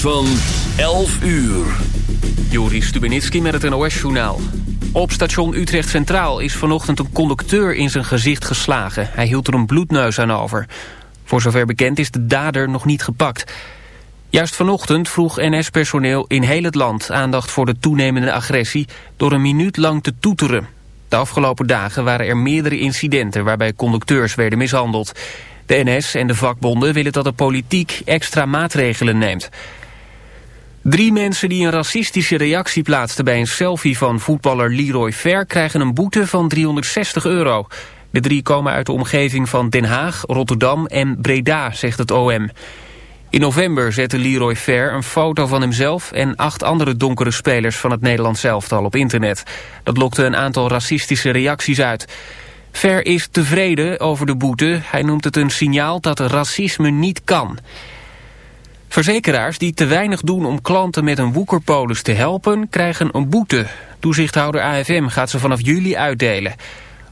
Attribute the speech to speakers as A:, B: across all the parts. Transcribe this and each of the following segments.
A: Van 11 uur.
B: Joris Stubenitski met het NOS-journaal. Op station Utrecht Centraal is vanochtend een conducteur in zijn gezicht geslagen. Hij hield er een bloedneus aan over. Voor zover bekend is de dader nog niet gepakt. Juist vanochtend vroeg NS-personeel in heel het land aandacht voor de toenemende agressie... door een minuut lang te toeteren. De afgelopen dagen waren er meerdere incidenten waarbij conducteurs werden mishandeld. De NS en de vakbonden willen dat de politiek extra maatregelen neemt. Drie mensen die een racistische reactie plaatsten bij een selfie van voetballer Leroy Ver krijgen een boete van 360 euro. De drie komen uit de omgeving van Den Haag, Rotterdam en Breda, zegt het OM. In november zette Leroy Fair een foto van hemzelf en acht andere donkere spelers van het Nederlands elftal op internet. Dat lokte een aantal racistische reacties uit. Ver is tevreden over de boete. Hij noemt het een signaal dat racisme niet kan. Verzekeraars die te weinig doen om klanten met een woekerpolis te helpen... krijgen een boete. Toezichthouder AFM gaat ze vanaf juli uitdelen.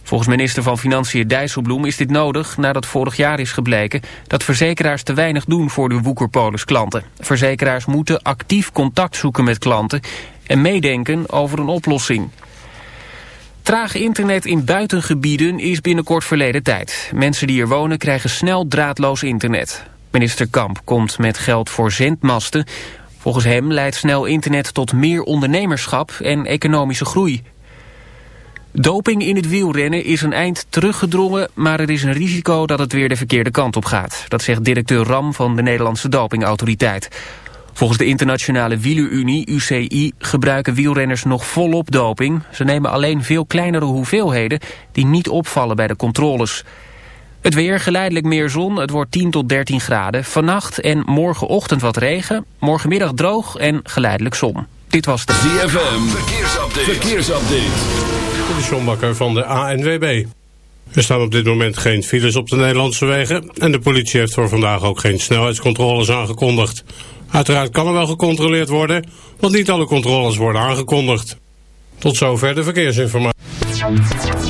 B: Volgens minister van Financiën Dijsselbloem is dit nodig... nadat vorig jaar is gebleken dat verzekeraars te weinig doen voor de woekerpolis klanten. Verzekeraars moeten actief contact zoeken met klanten... en meedenken over een oplossing. Traag internet in buitengebieden is binnenkort verleden tijd. Mensen die er wonen krijgen snel draadloos internet. Minister Kamp komt met geld voor zendmasten. Volgens hem leidt snel internet tot meer ondernemerschap en economische groei. Doping in het wielrennen is een eind teruggedrongen, maar er is een risico dat het weer de verkeerde kant op gaat. Dat zegt directeur Ram van de Nederlandse Dopingautoriteit. Volgens de internationale wielerunie, UCI, gebruiken wielrenners nog volop doping. Ze nemen alleen veel kleinere hoeveelheden die niet opvallen bij de controles. Het weer, geleidelijk meer zon, het wordt 10 tot 13 graden. Vannacht en morgenochtend wat regen, morgenmiddag droog en geleidelijk zon. Dit was de
A: ZFM, verkeersupdate. verkeersupdate.
C: De Sjombakker van de ANWB. Er staan op dit moment geen files op de Nederlandse wegen... en de politie heeft voor vandaag ook geen snelheidscontroles aangekondigd. Uiteraard kan er wel gecontroleerd worden, want niet alle controles worden aangekondigd. Tot zover de verkeersinformatie.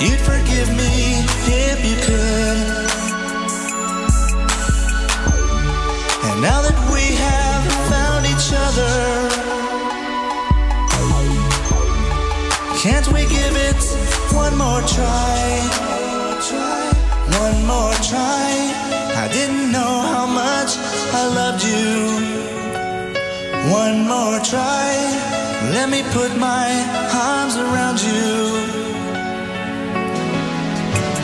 D: You'd forgive me if you could. And now that we have found each other, can't we give it one more try? One more try. I didn't know how much I loved you. One more try. Let me put my arms around you.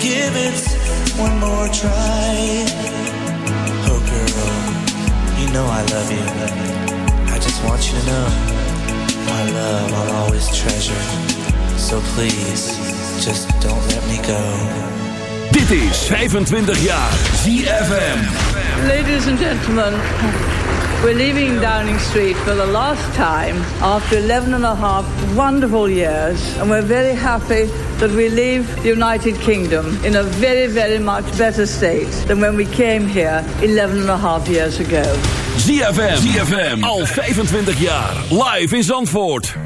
D: give it one more try? Oh, girl, you know I love you. I just want you to know my love I'll always treasure. So please, just don't let me go.
E: Dit is 25 jaar ZFM.
F: Ladies and gentlemen, we're leaving Downing Street for the last time after 11 and a half wonderful years, and we're very happy that we leave the United Kingdom in a very, very much better state than when we came here 11 and a half years ago.
E: ZFM. ZFM. Al 25 jaar. Live in Zandvoort.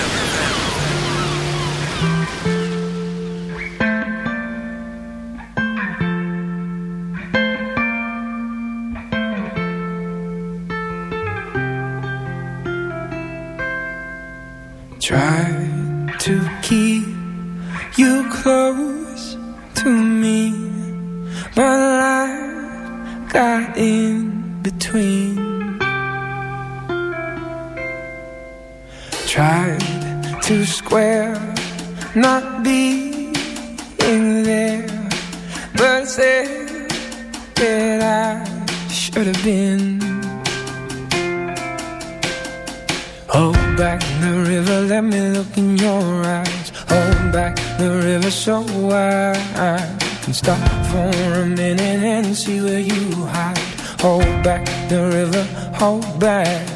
G: and stop for a minute and see where you hide. Hold back the river, hold back.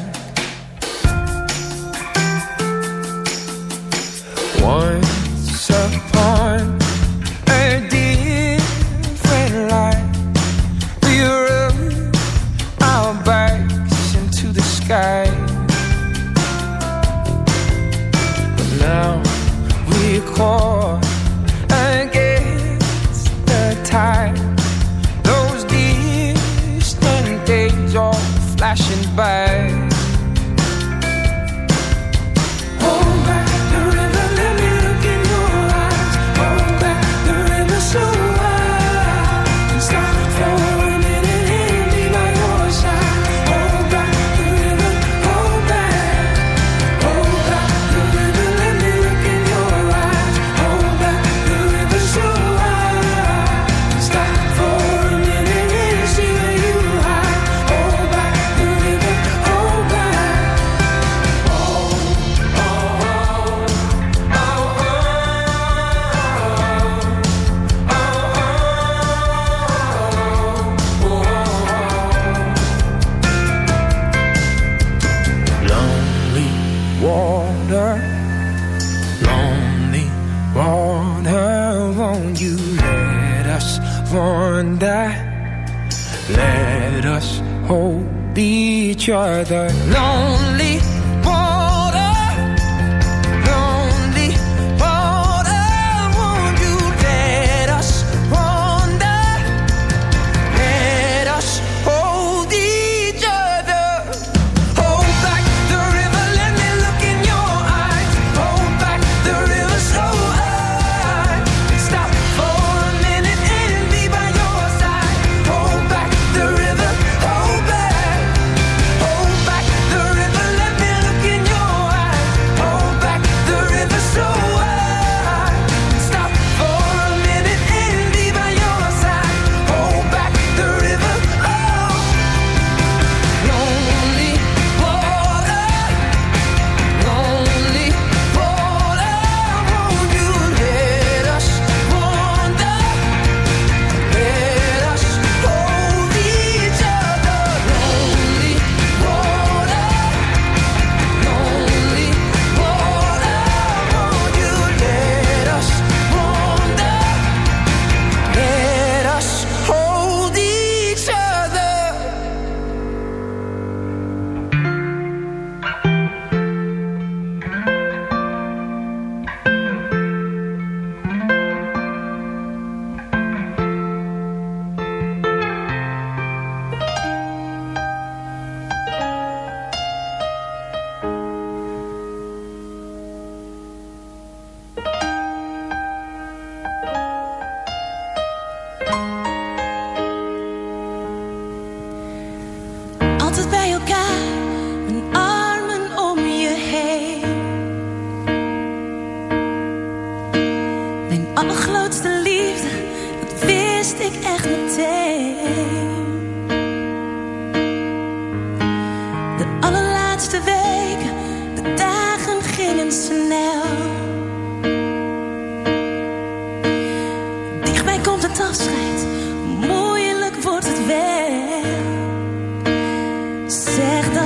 G: Once upon a different life, we rode our bikes into the sky. each other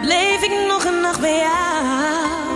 H: bleef ik nog een nacht bij jou.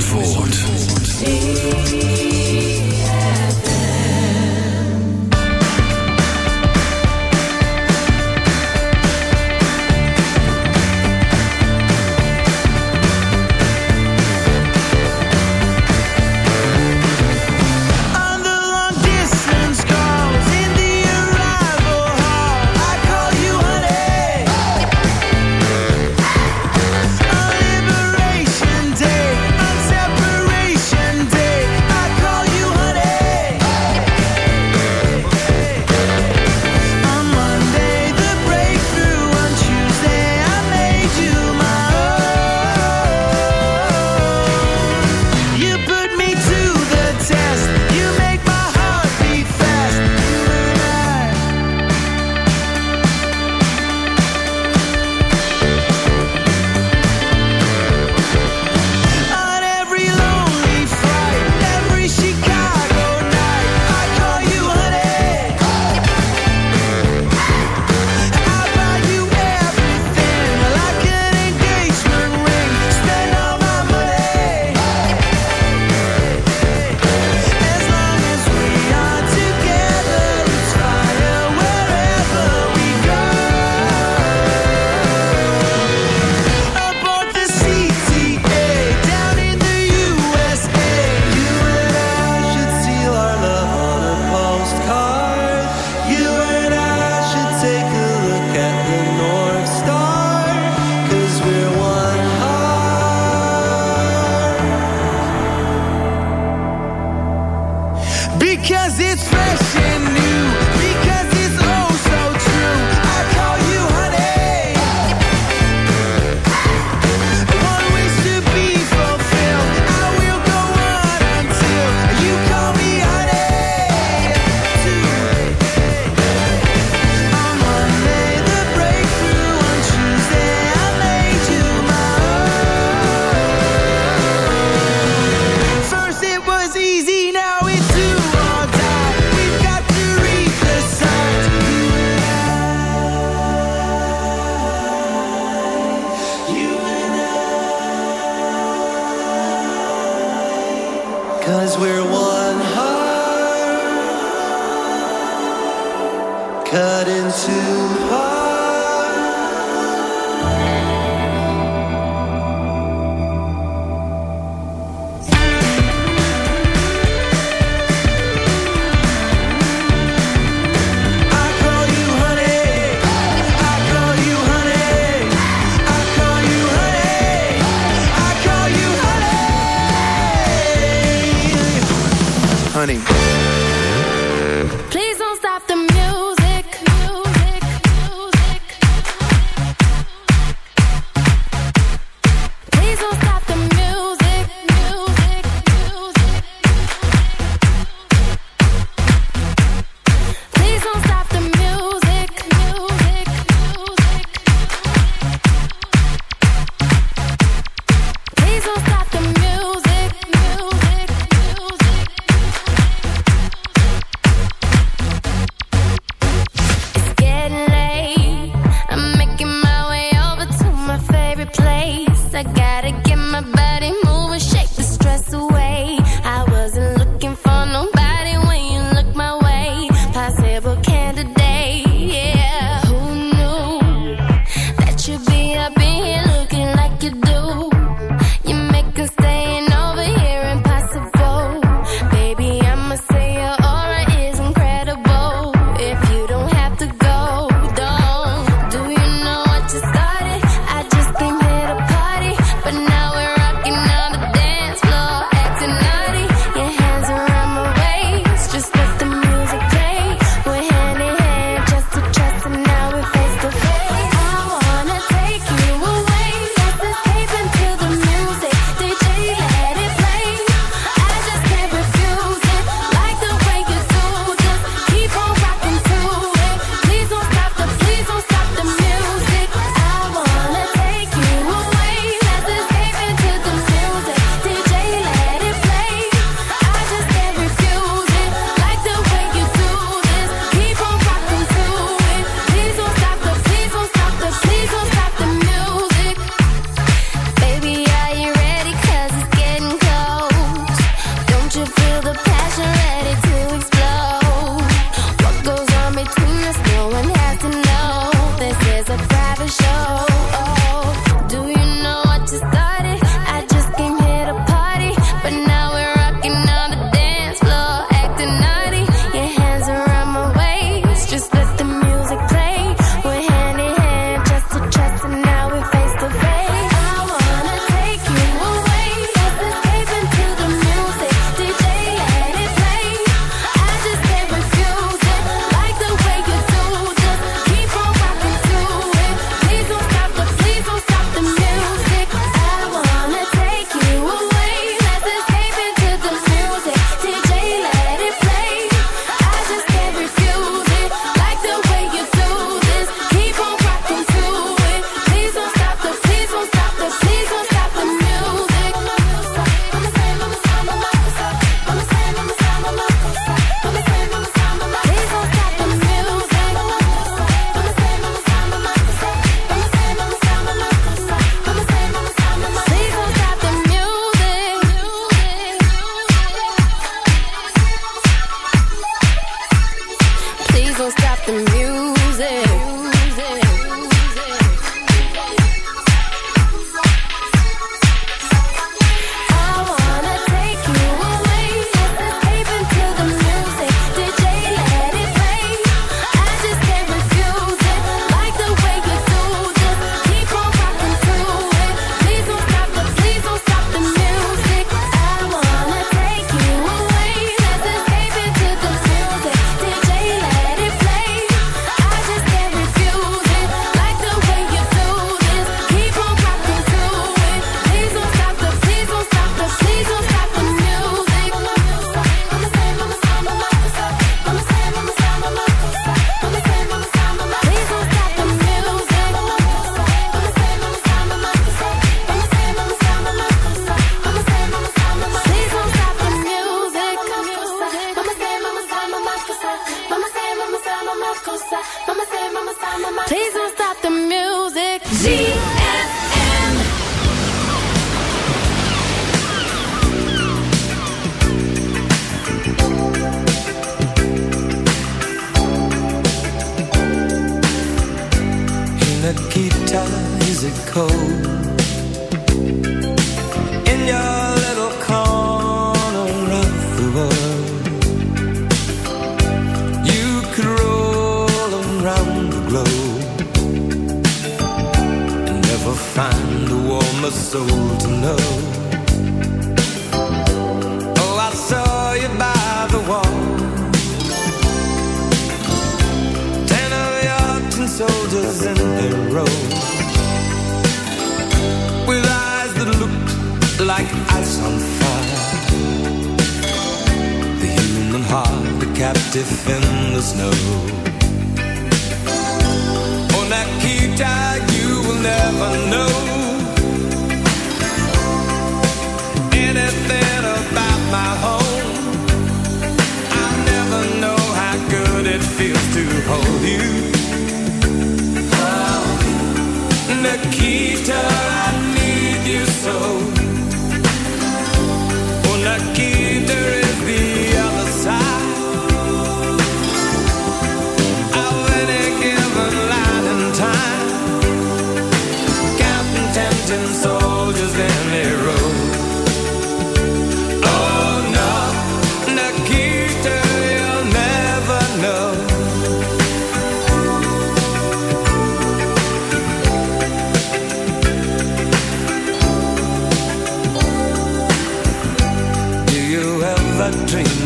D: Zandvoort.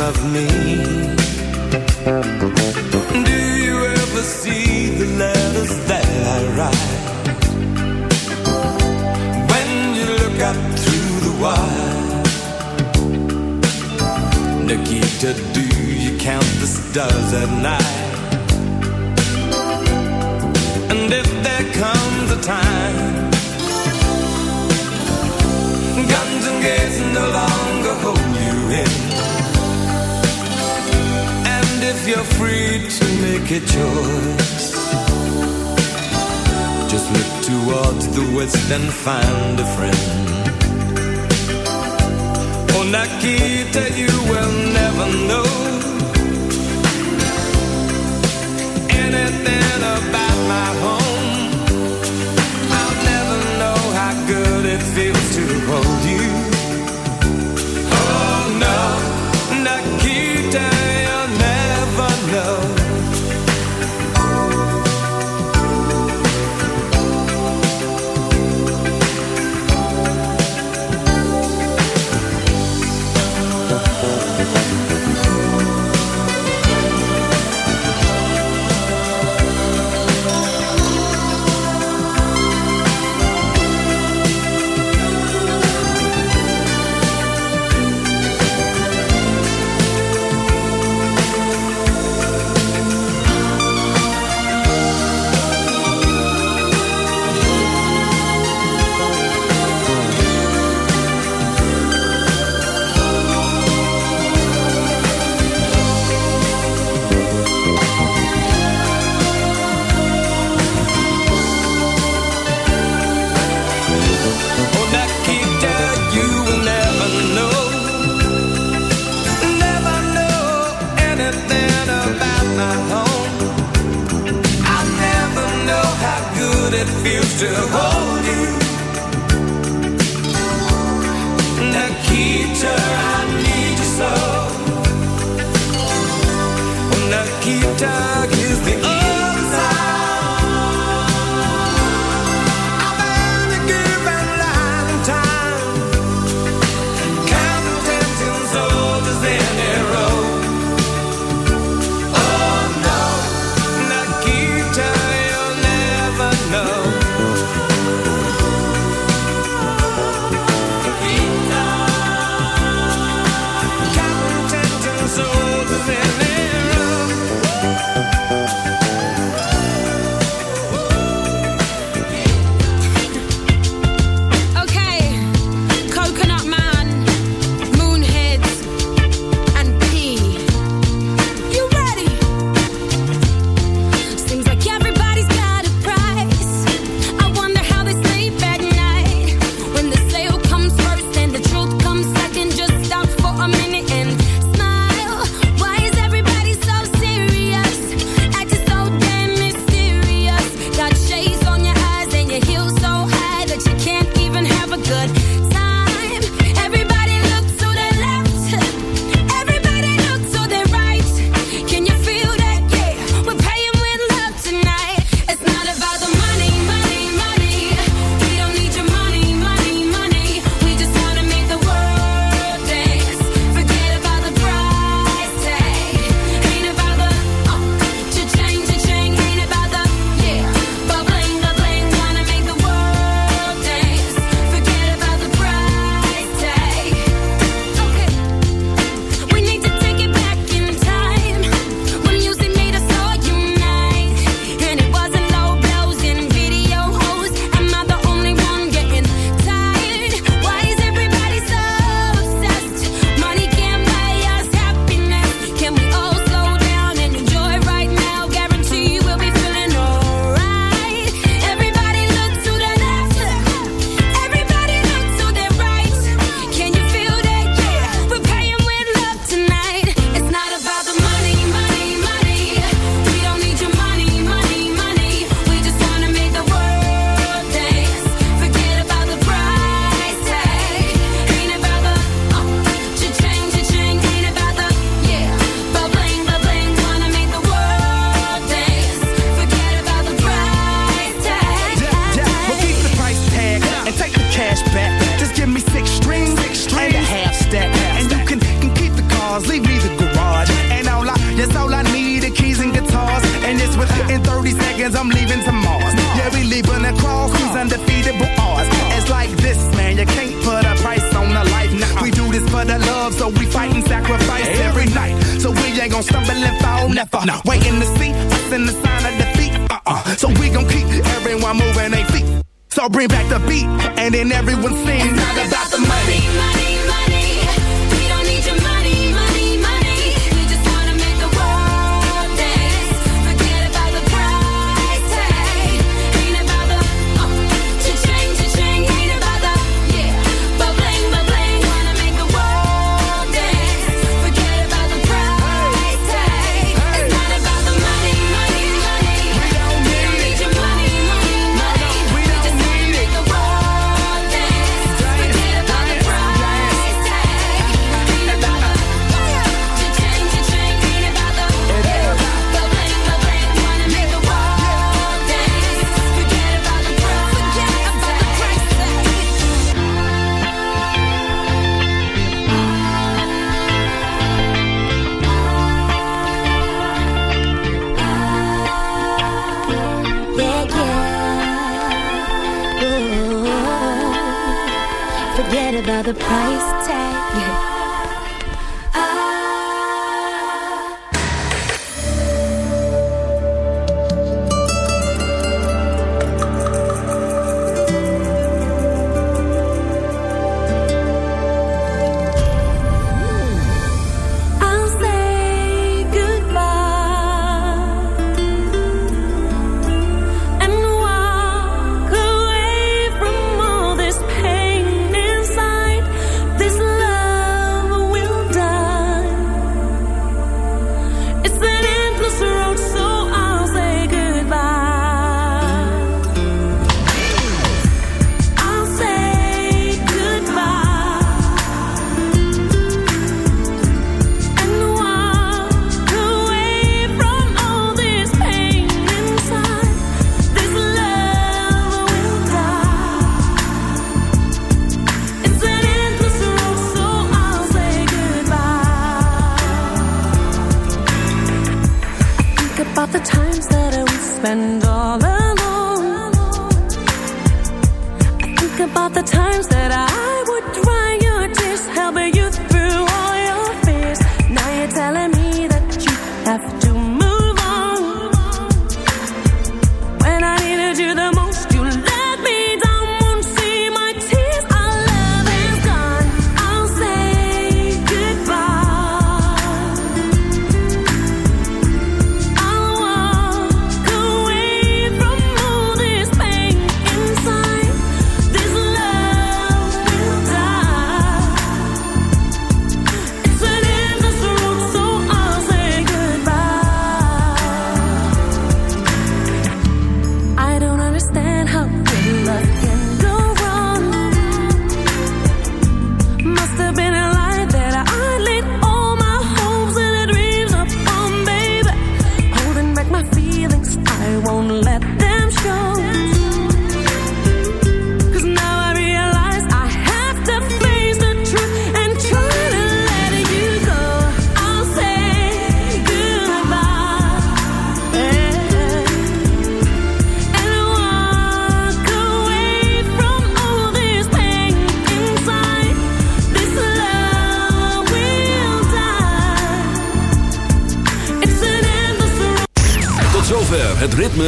I: love me? Do you
E: ever see the letters that I write? When you look up through the wire, Nikita, do you count the stars at night? make a choice. Just look towards the west and find a friend. Oh, Nakita, you will never know anything about my home. I'll never know how good it feels to hold you.